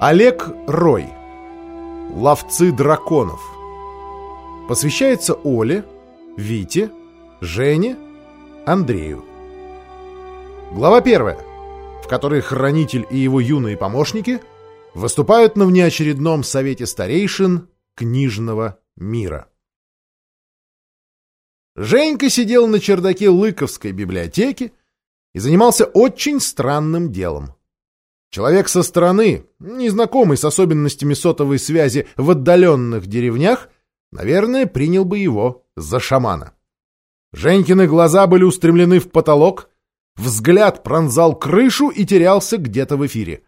Олег Рой. Ловцы драконов. Посвящается Оле, Вите, Жене, Андрею. Глава первая, в которой хранитель и его юные помощники выступают на внеочередном совете старейшин книжного мира. Женька сидел на чердаке Лыковской библиотеки и занимался очень странным делом. Человек со стороны, незнакомый с особенностями сотовой связи в отдаленных деревнях, наверное, принял бы его за шамана. Женькины глаза были устремлены в потолок, взгляд пронзал крышу и терялся где-то в эфире.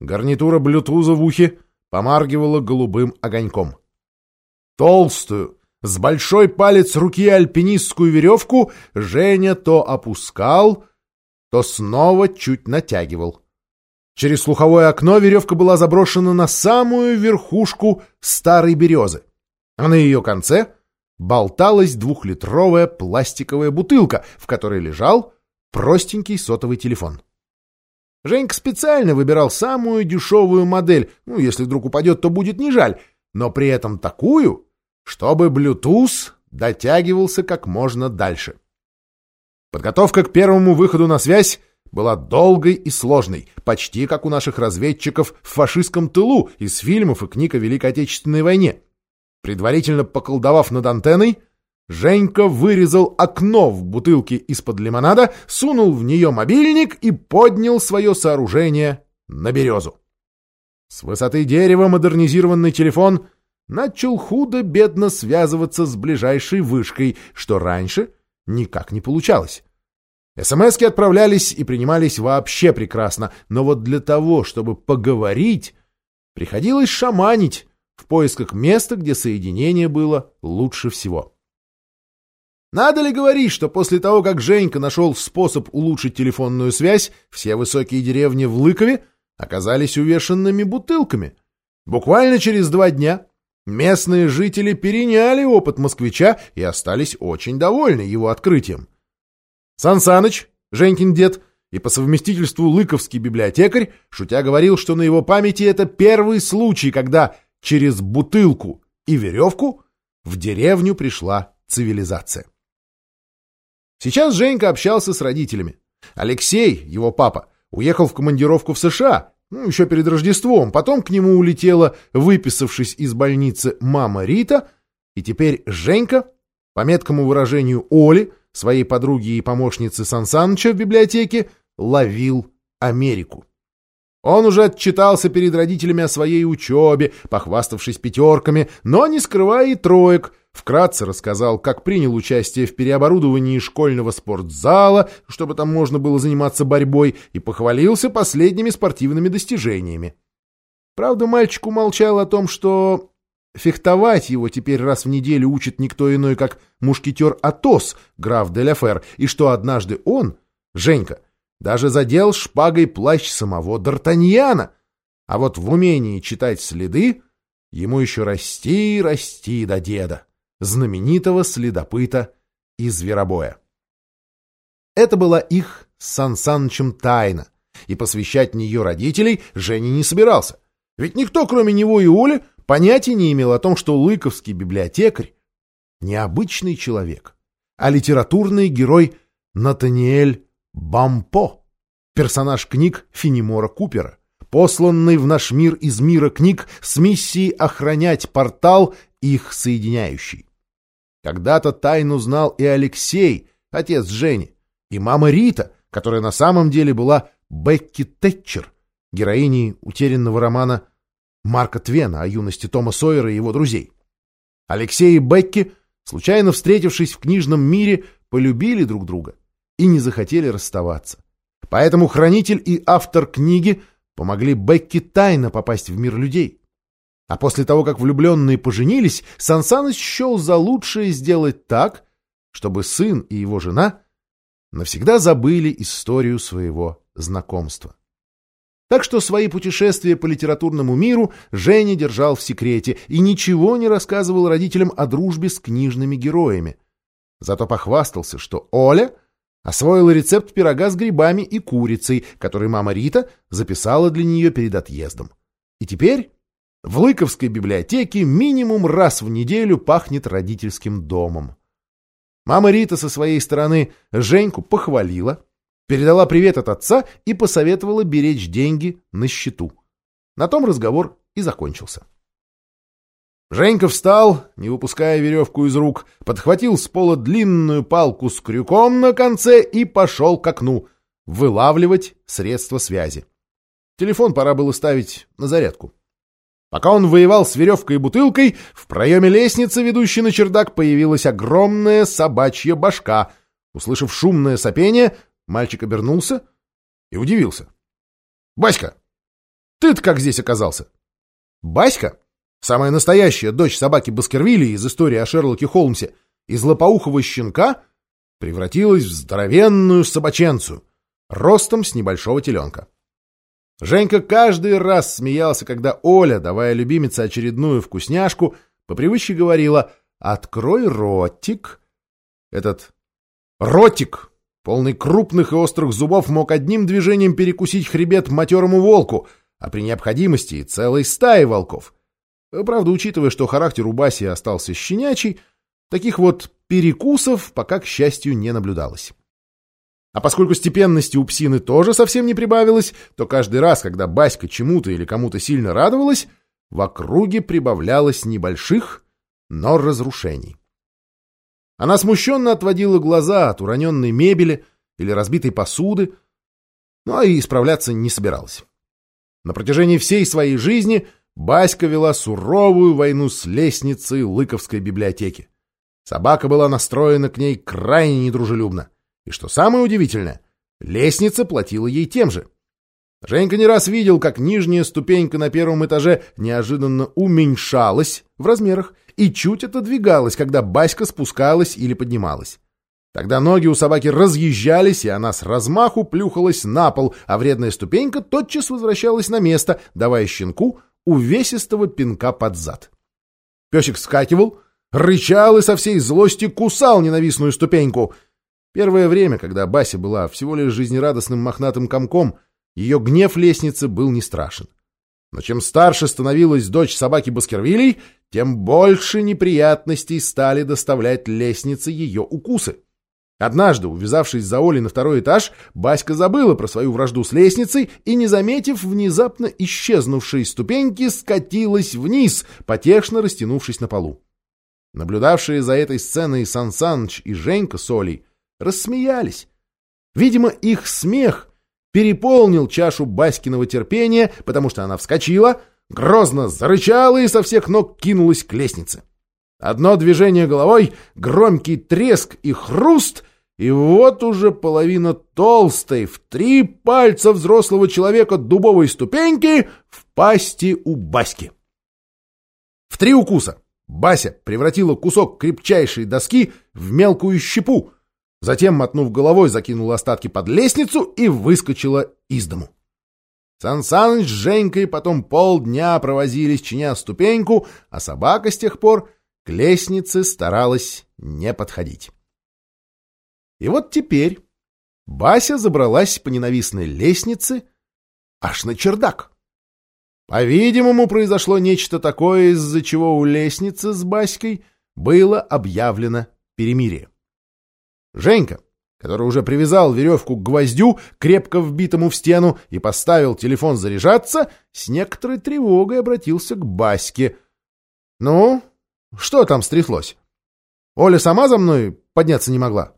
Гарнитура блютуза в ухе помаргивала голубым огоньком. Толстую, с большой палец руки альпинистскую веревку Женя то опускал, то снова чуть натягивал. Через слуховое окно веревка была заброшена на самую верхушку старой березы, а на ее конце болталась двухлитровая пластиковая бутылка, в которой лежал простенький сотовый телефон. Женька специально выбирал самую дешевую модель, ну, если вдруг упадет, то будет не жаль, но при этом такую, чтобы Bluetooth дотягивался как можно дальше. Подготовка к первому выходу на связь была долгой и сложной, почти как у наших разведчиков в фашистском тылу из фильмов и книг о Великой Отечественной войне. Предварительно поколдовав над антенной, Женька вырезал окно в бутылке из-под лимонада, сунул в нее мобильник и поднял свое сооружение на березу. С высоты дерева модернизированный телефон начал худо-бедно связываться с ближайшей вышкой, что раньше никак не получалось. СМСки отправлялись и принимались вообще прекрасно, но вот для того, чтобы поговорить, приходилось шаманить в поисках места, где соединение было лучше всего. Надо ли говорить, что после того, как Женька нашел способ улучшить телефонную связь, все высокие деревни в Лыкове оказались увешанными бутылками? Буквально через два дня местные жители переняли опыт москвича и остались очень довольны его открытием. Сан Саныч, Женькин дед, и по совместительству лыковский библиотекарь, шутя говорил, что на его памяти это первый случай, когда через бутылку и веревку в деревню пришла цивилизация. Сейчас Женька общался с родителями. Алексей, его папа, уехал в командировку в США, ну, еще перед Рождеством. Потом к нему улетела, выписавшись из больницы, мама Рита, и теперь Женька, по меткому выражению Оли, своей подруги и помощницы Сан Саныча в библиотеке, ловил Америку. Он уже отчитался перед родителями о своей учебе, похваставшись пятерками, но не скрывая и троек, вкратце рассказал, как принял участие в переоборудовании школьного спортзала, чтобы там можно было заниматься борьбой, и похвалился последними спортивными достижениями. Правда, мальчик умолчал о том, что Фехтовать его теперь раз в неделю учит никто иной, как мушкетер Атос, граф де Ляфер, и что однажды он, Женька, даже задел шпагой плащ самого Д'Артаньяна. А вот в умении читать следы ему еще расти и расти до деда, знаменитого следопыта и зверобоя. Это была их с Сан Санычем тайна, и посвящать нее родителей Женя не собирался. Ведь никто, кроме него и Оли, понятия не имел о том, что лыковский библиотекарь — необычный человек, а литературный герой Натаниэль Бампо, персонаж книг Финемора Купера, посланный в наш мир из мира книг с миссией охранять портал, их соединяющий. Когда-то тайну знал и Алексей, отец Жени, и мама Рита, которая на самом деле была Бекки Тэтчер, героиней утерянного романа Марка Твена о юности Тома Сойера и его друзей. Алексей и Бекки, случайно встретившись в книжном мире, полюбили друг друга и не захотели расставаться. Поэтому хранитель и автор книги помогли Бекки тайно попасть в мир людей. А после того, как влюбленные поженились, Сансаныч счел за лучшее сделать так, чтобы сын и его жена навсегда забыли историю своего знакомства. Так что свои путешествия по литературному миру Женя держал в секрете и ничего не рассказывал родителям о дружбе с книжными героями. Зато похвастался, что Оля освоила рецепт пирога с грибами и курицей, который мама Рита записала для нее перед отъездом. И теперь в Лыковской библиотеке минимум раз в неделю пахнет родительским домом. Мама Рита со своей стороны Женьку похвалила, передала привет от отца и посоветовала беречь деньги на счету. На том разговор и закончился. Женька встал, не выпуская веревку из рук, подхватил с пола длинную палку с крюком на конце и пошел к окну вылавливать средства связи. Телефон пора было ставить на зарядку. Пока он воевал с веревкой и бутылкой, в проеме лестницы, ведущей на чердак, появилась огромная собачья башка. Услышав шумное сопение, мальчик обернулся и удивился. — Баська, ты-то как здесь оказался? — Баська? Самая настоящая дочь собаки Баскервилли из истории о Шерлоке Холмсе из лопоухого щенка превратилась в здоровенную собаченцию, ростом с небольшого теленка. Женька каждый раз смеялся, когда Оля, давая любимице очередную вкусняшку, по привычке говорила «Открой ротик». Этот ротик, полный крупных и острых зубов, мог одним движением перекусить хребет матерому волку, а при необходимости и целой стаи волков — Правда, учитывая, что характер у Баси остался щенячий, таких вот перекусов пока, к счастью, не наблюдалось. А поскольку степенности у псины тоже совсем не прибавилось, то каждый раз, когда Баська чему-то или кому-то сильно радовалась, в округе прибавлялось небольших, но разрушений. Она смущенно отводила глаза от уроненной мебели или разбитой посуды, но и исправляться не собиралась. На протяжении всей своей жизни Баська вела суровую войну с лестницей Лыковской библиотеки. Собака была настроена к ней крайне недружелюбно. И что самое удивительное, лестница платила ей тем же. Женька не раз видел, как нижняя ступенька на первом этаже неожиданно уменьшалась в размерах и чуть отодвигалась, когда Баська спускалась или поднималась. Тогда ноги у собаки разъезжались, и она с размаху плюхалась на пол, а вредная ступенька тотчас возвращалась на место, давая щенку увесистого пинка под зад. Песик вскакивал, рычал и со всей злости кусал ненавистную ступеньку. Первое время, когда Бася была всего лишь жизнерадостным мохнатым комком, ее гнев лестницы был не страшен. Но чем старше становилась дочь собаки Баскервилей, тем больше неприятностей стали доставлять лестнице ее укусы. Однажды, увязавшись за Олей на второй этаж, Баська забыла про свою вражду с лестницей и, не заметив внезапно исчезнувшей ступеньки, скатилась вниз, потешно растянувшись на полу. Наблюдавшие за этой сценой Сан Саныч и Женька с Олей рассмеялись. Видимо, их смех переполнил чашу Баськиного терпения, потому что она вскочила, грозно зарычала и со всех ног кинулась к лестнице. Одно движение головой, громкий треск и хруст, и вот уже половина толстой в три пальца взрослого человека дубовой ступеньки в пасти у Баськи. В три укуса Бася превратила кусок крепчайшей доски в мелкую щепу, затем, мотнув головой, закинула остатки под лестницу и выскочила из дому. Сан Саныч с Женькой потом полдня провозились, чиня ступеньку, а собака с тех пор к лестнице старалась не подходить. И вот теперь Бася забралась по ненавистной лестнице аж на чердак. По-видимому, произошло нечто такое, из-за чего у лестницы с Баськой было объявлено перемирие. Женька, который уже привязал веревку к гвоздю, крепко вбитому в стену, и поставил телефон заряжаться, с некоторой тревогой обратился к Баське. — Ну, что там стряслось? Оля сама за мной подняться не могла?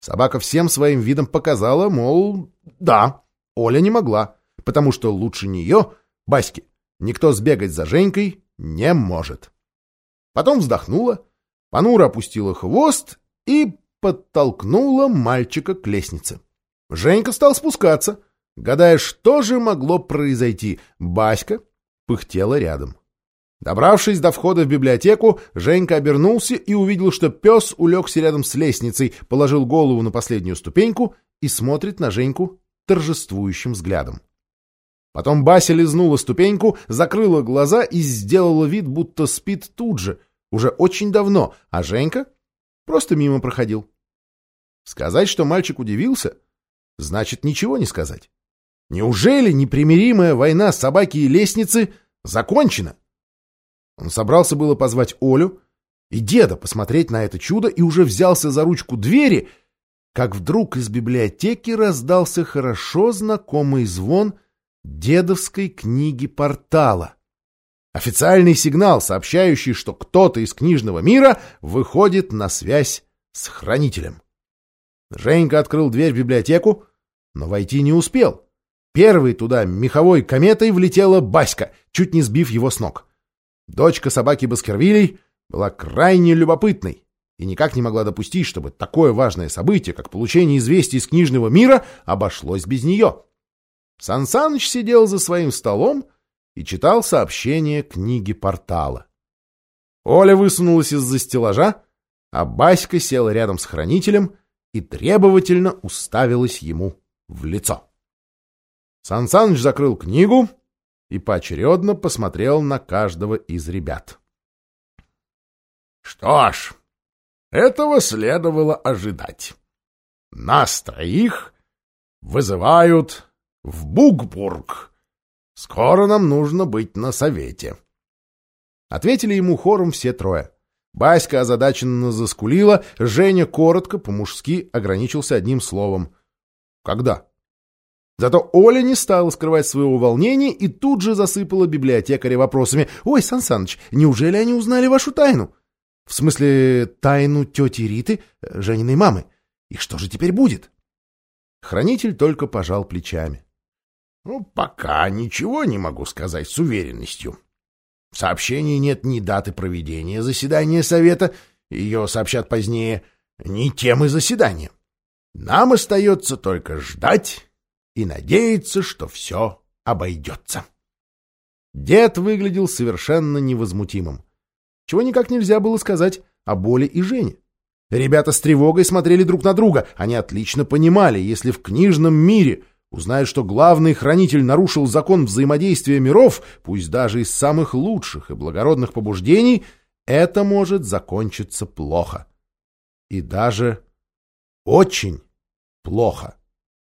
Собака всем своим видом показала, мол, да, Оля не могла, потому что лучше нее, Баськи, никто сбегать за Женькой не может. Потом вздохнула, понуро опустила хвост и подтолкнула мальчика к лестнице. Женька стал спускаться, гадая, что же могло произойти. Баська пыхтела рядом. Добравшись до входа в библиотеку, Женька обернулся и увидел, что пес улегся рядом с лестницей, положил голову на последнюю ступеньку и смотрит на Женьку торжествующим взглядом. Потом Бася лизнула ступеньку, закрыла глаза и сделала вид, будто спит тут же, уже очень давно, а Женька просто мимо проходил. Сказать, что мальчик удивился, значит ничего не сказать. Неужели непримиримая война собаки и лестницы закончена? Он собрался было позвать Олю и деда посмотреть на это чудо и уже взялся за ручку двери, как вдруг из библиотеки раздался хорошо знакомый звон дедовской книги портала. Официальный сигнал, сообщающий, что кто-то из книжного мира выходит на связь с хранителем. Женька открыл дверь в библиотеку, но войти не успел. Первый туда меховой кометой влетела Баська, чуть не сбив его с ног. Дочка собаки Баскервилей была крайне любопытной и никак не могла допустить, чтобы такое важное событие, как получение известий из книжного мира, обошлось без нее. Сан Саныч сидел за своим столом и читал сообщение книги портала. Оля высунулась из-за стеллажа, а Баська села рядом с хранителем и требовательно уставилась ему в лицо. Сан Саныч закрыл книгу и поочередно посмотрел на каждого из ребят. — Что ж, этого следовало ожидать. Нас троих вызывают в Бугбург. Скоро нам нужно быть на совете. Ответили ему хором все трое. Баська озадаченно заскулила, Женя коротко, по-мужски ограничился одним словом. — Когда? Зато Оля не стала скрывать своего волнения и тут же засыпала библиотекаря вопросами. «Ой, Сан неужели они узнали вашу тайну?» «В смысле, тайну тети Риты, Жениной мамы? И что же теперь будет?» Хранитель только пожал плечами. «Ну, пока ничего не могу сказать с уверенностью. В сообщении нет ни даты проведения заседания совета, ее сообщат позднее, ни темы заседания. Нам остается только ждать и надеяться, что все обойдется. Дед выглядел совершенно невозмутимым. Чего никак нельзя было сказать о боли и Жене. Ребята с тревогой смотрели друг на друга. Они отлично понимали, если в книжном мире узнают, что главный хранитель нарушил закон взаимодействия миров, пусть даже из самых лучших и благородных побуждений, это может закончиться плохо. И даже очень плохо.